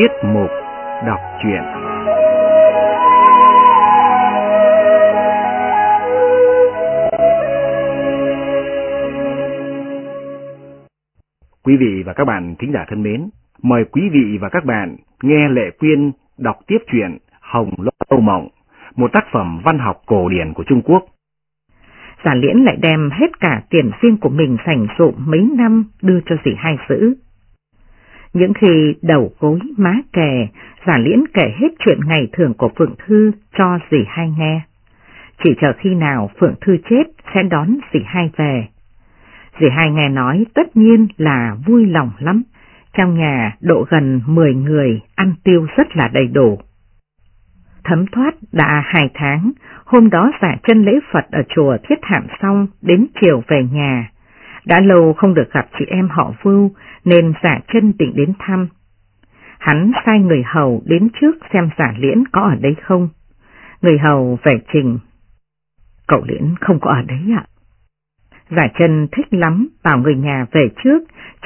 Tiết mục đọc truyện Quý vị và các bạn thính giả thân mến, mời quý vị và các bạn nghe Lệ Quyên đọc tiếp truyện Hồng Lâu Mộng, một tác phẩm văn học cổ điển của Trung Quốc. Giả liễn lại đem hết cả tiền riêng của mình sành dụng mấy năm đưa cho dì hai giữ. Những khi đầu gối má kè, giả liễn kể hết chuyện ngày thường của Phượng Thư cho dì hai nghe. Chỉ chờ khi nào Phượng Thư chết sẽ đón dì hai về. Dì hai nghe nói tất nhiên là vui lòng lắm. Trong nhà độ gần 10 người ăn tiêu rất là đầy đủ. Thấm thoát đã hai tháng, hôm đó giả chân lễ Phật ở chùa Thiết Hạm xong đến chiều về nhà. Đã lâu không được gặp chị em họ Vưu nên giả chân định đến thăm. Hắn sai người hầu đến trước xem giả liễn có ở đây không. Người hầu về trình. Cậu liễn không có ở đấy ạ. Giả chân thích lắm bảo người nhà về trước,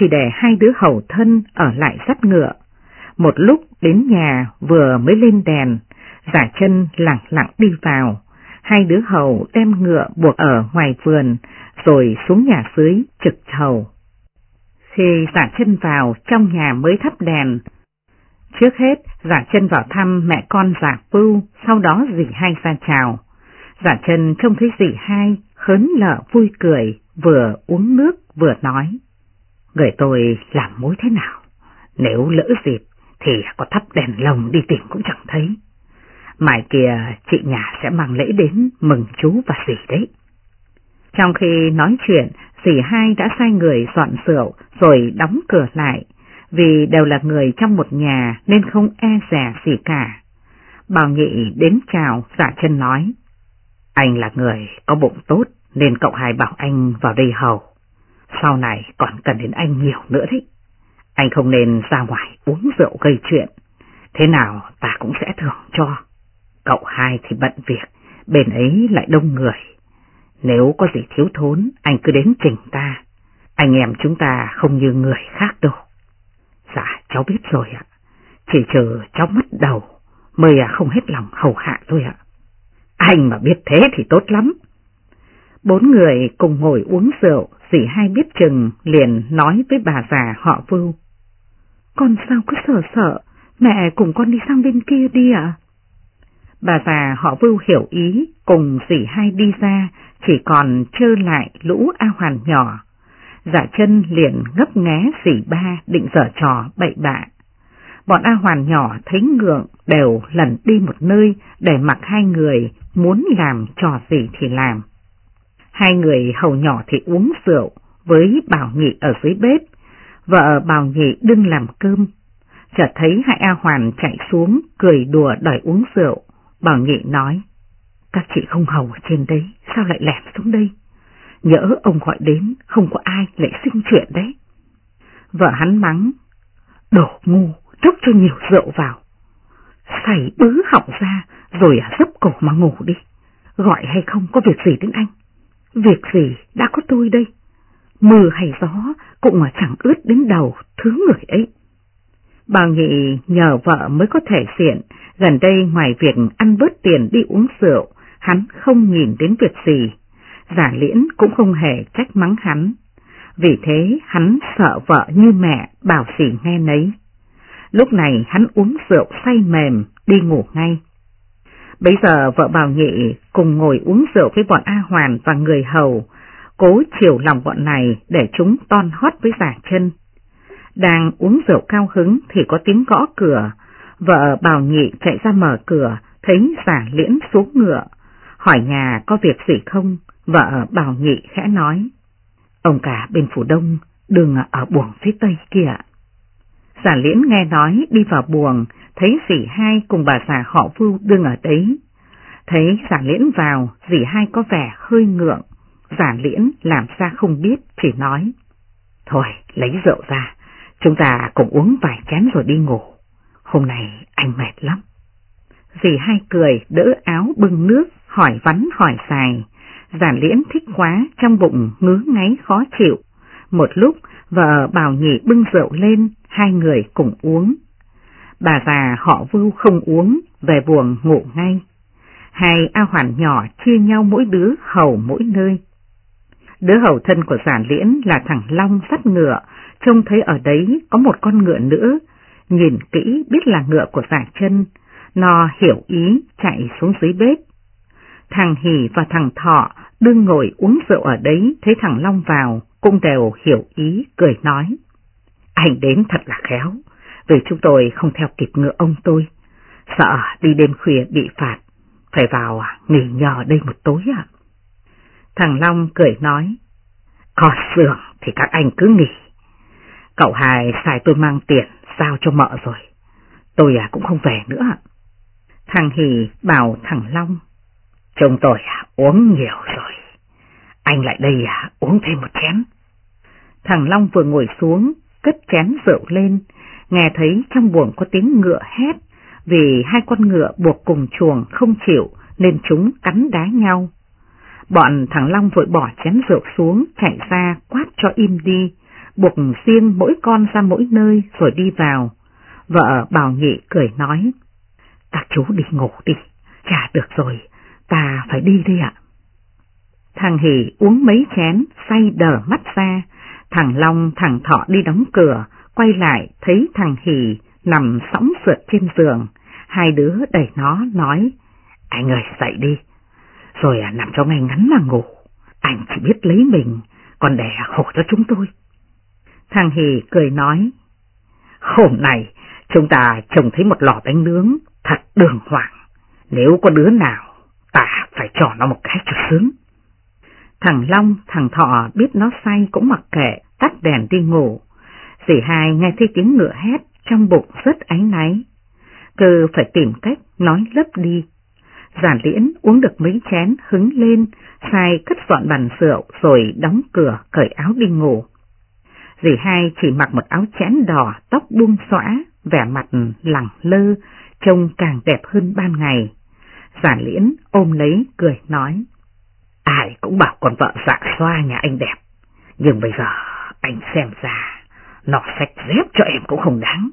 chỉ để hai đứa hầu thân ở lại dắt ngựa. Một lúc đến nhà vừa mới lên đèn, giả chân lặng lặng đi vào, hai đứa hầu đem ngựa buộc ở ngoài vườn, rồi xuống nhà dưới trực hầu. Khi giả chân vào trong nhà mới thắp đèn, trước hết giả chân vào thăm mẹ con giả pưu, sau đó dì hai ra chào. Giả chân trông thấy dì hai, khớn lợ vui cười, vừa uống nước vừa nói. Người tôi làm mối thế nào? Nếu lỡ dịp thì có thắp đèn lồng đi tìm cũng chẳng thấy. Mai kia chị nhà sẽ mang lễ đến mừng chú và dì đấy. Trong khi nói chuyện, dì hai đã sai người dọn rượu rồi đóng cửa lại, vì đều là người trong một nhà nên không e rẻ gì cả. Bảo nhị đến chào giả chân nói, anh là người có bụng tốt nên cậu hai bảo anh vào đây hầu. Sau này còn cần đến anh nhiều nữa đấy. Anh không nên ra ngoài uống rượu gây chuyện, thế nào ta cũng sẽ thưởng cho. Cậu hai thì bận việc, bên ấy lại đông người. Nếu có gì thiếu thốn, anh cứ đến trình ta. Anh em chúng ta không như người khác đâu. Dạ, cháu biết rồi ạ. Chỉ chờ cháu mất đầu, mới à không hết lòng hầu hạ thôi ạ. Anh mà biết thế thì tốt lắm. Bốn người cùng ngồi uống rượu, dì hai biết chừng liền nói với bà già họ vưu. Con sao cứ sợ sợ, mẹ cùng con đi sang bên kia đi ạ. Bà già họ vưu hiểu ý, cùng dì hai đi ra, chỉ còn trơ lại lũ A Hoàn nhỏ. Giả chân liền ngấp nghé dì ba định dở trò bậy bạ. Bọn A Hoàn nhỏ thấy ngượng đều lần đi một nơi để mặc hai người muốn làm trò gì thì làm. Hai người hầu nhỏ thì uống rượu với Bảo Nhị ở dưới bếp, vợ Bảo Nhị đừng làm cơm. Chợt thấy hai A Hoàn chạy xuống cười đùa đòi uống rượu, Bà Nghị nói, các chị không hầu ở trên đấy, sao lại lẻn xuống đây? Nhỡ ông gọi đến, không có ai lại sinh chuyện đấy. Vợ hắn mắng, đổ ngu, thúc cho nhiều rượu vào. Xảy bứ họng ra, rồi à dấp cổ mà ngủ đi. Gọi hay không có việc gì đến anh? Việc gì đã có tôi đây? Mưa hay gió cũng mà chẳng ướt đến đầu thứ người ấy. Bà nhị nhờ vợ mới có thể diện, gần đây ngoài việc ăn bớt tiền đi uống rượu, hắn không nhìn đến việc gì. Giả liễn cũng không hề trách mắng hắn. Vì thế hắn sợ vợ như mẹ bảo gì nghe nấy. Lúc này hắn uống rượu say mềm, đi ngủ ngay. Bây giờ vợ bảo nhị cùng ngồi uống rượu với bọn A Hoàn và người hầu, cố chiều lòng bọn này để chúng ton hót với giả chân. Đang uống rượu cao hứng thì có tiếng gõ cửa, vợ bảo nhị chạy ra mở cửa, thấy giả liễn xuống ngựa, hỏi nhà có việc gì không, vợ bảo nhị khẽ nói. Ông cả bên phủ đông, đường ở buồng phía tây kia. Giả liễn nghe nói đi vào buồng, thấy dì hai cùng bà già họ vưu đương ở đấy. Thấy giả liễn vào, dì hai có vẻ hơi ngượng, giả liễn làm ra không biết, chỉ nói. Thôi, lấy rượu ra, chúng ta cùng uống vài chén rồi đi ngủ. Hôm nay anh mệt lắm. Dì hai cười, đỡ áo bưng nước, hỏi vắn hỏi xài. Giản liễn thích quá, trong bụng ngứa ngáy khó chịu. Một lúc, vợ bảo nhị bưng rượu lên, hai người cùng uống. Bà già họ vưu không uống, về buồng ngủ ngay. Hai A Hoàn nhỏ chia nhau mỗi đứa hầu mỗi nơi. Đứa hầu thân của giả liễn là thằng Long sắt ngựa, trông thấy ở đấy có một con ngựa nữa, nhìn kỹ biết là ngựa của giả chân, nó hiểu ý chạy xuống dưới bếp. Thằng Hỷ và thằng Thọ đương ngồi uống rượu ở đấy, thấy thằng Long vào, cũng đều hiểu ý, cười nói. Anh đến thật là khéo, vì chúng tôi không theo kịp ngựa ông tôi, sợ đi đêm khuya bị phạt, phải vào nghỉ nhờ đây một tối ạ. Thằng Long cười nói, có giường thì các anh cứ nghỉ. Cậu hai xài tôi mang tiền giao cho mợ rồi, tôi à cũng không về nữa. Thằng Hì bảo thằng Long, chồng tôi à, uống nhiều rồi, anh lại đây à, uống thêm một chén. Thằng Long vừa ngồi xuống, cất chén rượu lên, nghe thấy trong buồng có tiếng ngựa hét, vì hai con ngựa buộc cùng chuồng không chịu nên chúng cắn đá nhau. Bọn thằng Long vội bỏ chén rượu xuống, chạy ra quát cho im đi, buộc riêng mỗi con ra mỗi nơi rồi đi vào. Vợ Bảo Nhị cười nói, các chú đi ngủ đi, chả được rồi, ta phải đi đi ạ. Thằng Hỷ uống mấy chén, say đờ mắt ra, thằng Long thằng Thọ đi đóng cửa, quay lại thấy thằng Hỷ nằm sóng sượt trên giường, hai đứa đẩy nó nói, anh ơi dậy đi, rồi à, nằm cho ngay ngắn mà ngủ, anh chỉ biết lấy mình, còn đẻ khổ cho chúng tôi. Thằng Hì cười nói, hôm nay chúng ta trông thấy một lò bánh nướng thật đường hoàng, nếu có đứa nào ta phải cho nó một cái cho sướng. Thằng Long, thằng Thọ biết nó say cũng mặc kệ, tắt đèn đi ngủ. Dì hai nghe thấy tiếng ngựa hét, trong bụng rất áy náy. Cơ phải tìm cách nói lấp đi. Giản liễn uống được mấy chén hứng lên, sai cất dọn bàn rượu rồi đóng cửa cởi áo đi ngủ. Dì hai chỉ mặc một áo chén đỏ, tóc buông xõa, vẻ mặt lẳng lơ, trông càng đẹp hơn ban ngày. Giản liễn ôm lấy cười nói. Ai cũng bảo con vợ dạng xoa nhà anh đẹp, nhưng bây giờ anh xem ra, nó sạch dép cho em cũng không đáng.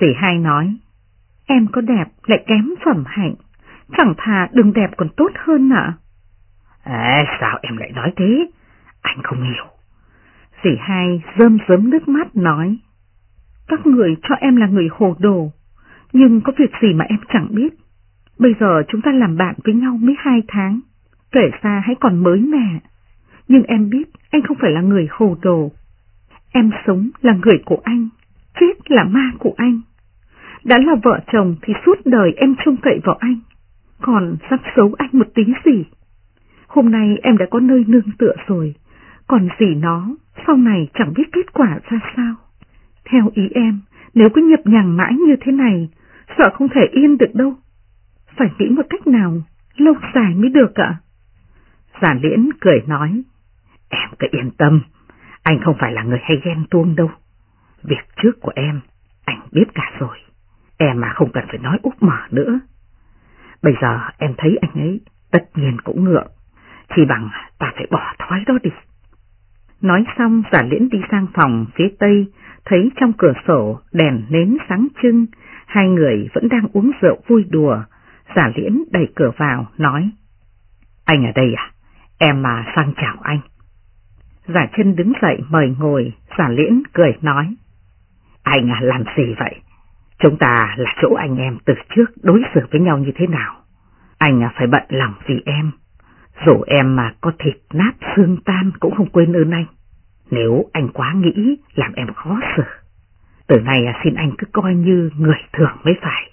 Dì hai nói, em có đẹp lại kém phẩm hạnh, chẳng thà đừng đẹp còn tốt hơn ạ. À? sao em lại nói thế? Anh không hiểu. Dì hai rơm rớm nước mắt nói, các người cho em là người hồ đồ, nhưng có việc gì mà em chẳng biết. Bây giờ chúng ta làm bạn với nhau mới hai tháng, kể xa hãy còn mới mẻ. Nhưng em biết anh không phải là người hồ đồ. Em sống là người của anh, chết là ma của anh. Đã là vợ chồng thì suốt đời em trông cậy vào anh, còn sắp xấu anh một tí gì. Hôm nay em đã có nơi nương tựa rồi, còn gì nó sau này chẳng biết kết quả ra sao. Theo ý em, nếu cứ nhập nhằng mãi như thế này, sợ không thể yên được đâu. Phải nghĩ một cách nào, lâu dài mới được ạ. Giả liễn cười nói, em cứ yên tâm, anh không phải là người hay ghen tuông đâu. Việc trước của em, anh biết cả rồi, em mà không cần phải nói úp mở nữa. Bây giờ em thấy anh ấy tất nhiên cũng ngượng, chỉ bằng ta phải bỏ thói đó đi. Nói xong giả liễn đi sang phòng phía tây, thấy trong cửa sổ đèn nến sáng trưng, hai người vẫn đang uống rượu vui đùa. Giả liễn đẩy cửa vào, nói, Anh ở đây à? Em mà sang chào anh. Giả chân đứng dậy mời ngồi, giả liễn cười nói, Anh à làm gì vậy? Chúng ta là chỗ anh em từ trước đối xử với nhau như thế nào? Anh phải bận lòng vì em. Dù em mà có thịt nát xương tan cũng không quên ơn anh. Nếu anh quá nghĩ làm em khó xử, từ nay à, xin anh cứ coi như người thường mới phải.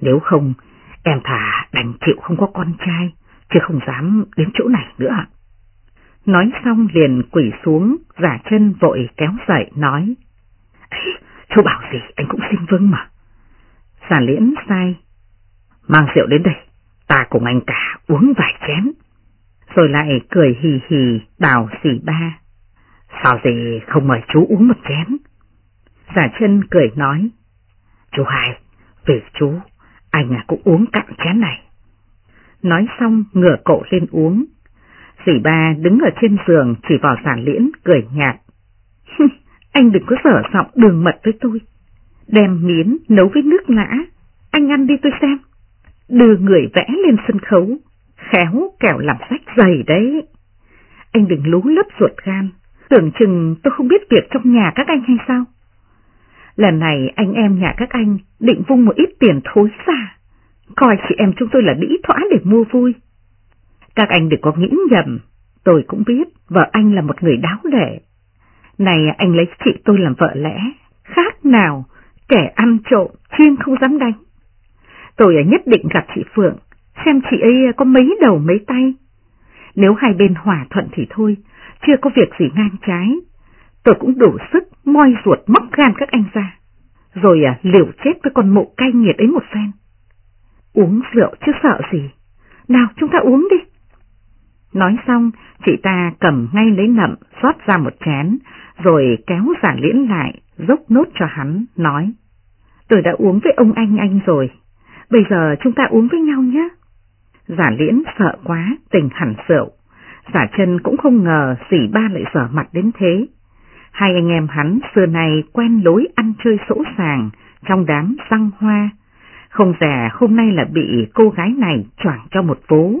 Nếu không, em thả đành chịu không có con trai, chứ không dám đến chỗ này nữa. Nói xong liền quỷ xuống, giả chân vội kéo dậy nói. Chú bảo gì anh cũng xin vâng mà. Giả liễn sai. Mang rượu đến đây, ta cùng anh cả uống vài chén. Rồi lại cười hì hì bảo xỉ ba. Sao gì không mời chú uống một chén? Giả chân cười nói. Chú hai, về chú, anh à cũng uống cạn chén này. Nói xong ngửa cổ lên uống. Dì ba đứng ở trên giường chỉ vào giản liễn cười nhạt anh đừng có sở giọng đường mật với tôi. Đem miến nấu với nước lã, anh ăn đi tôi xem. Đưa người vẽ lên sân khấu, khéo kẻo làm sách dày đấy. Anh đừng lú lấp ruột gan, tưởng chừng tôi không biết việc trong nhà các anh hay sao. Lần này anh em nhà các anh định vung một ít tiền thối xa, coi chị em chúng tôi là đĩ thỏa để mua vui. Các anh đừng có nghĩ nhầm, tôi cũng biết vợ anh là một người đáo để. Này anh lấy chị tôi làm vợ lẽ, khác nào, kẻ ăn trộm, chiên không dám đánh. Tôi nhất định gặp chị Phượng, xem chị ấy có mấy đầu mấy tay. Nếu hai bên hòa thuận thì thôi, chưa có việc gì ngang trái. Tôi cũng đủ sức moi ruột móc gan các anh ra, rồi à, liều chết với con mụ cay nghiệt ấy một phen. Uống rượu chứ sợ gì. Nào chúng ta uống đi. Nói xong, chị ta cầm ngay lấy nậm, xót ra một chén, rồi kéo giả liễn lại, dốc nốt cho hắn, nói. Tôi đã uống với ông anh anh rồi, bây giờ chúng ta uống với nhau nhé. Giả liễn sợ quá, tình hẳn rượu. Giả chân cũng không ngờ dì ba lại dở mặt đến thế. Hai anh em hắn xưa nay quen lối ăn chơi sỗ sàng trong đám răng hoa. Không rẻ hôm nay là bị cô gái này choảng cho một vố,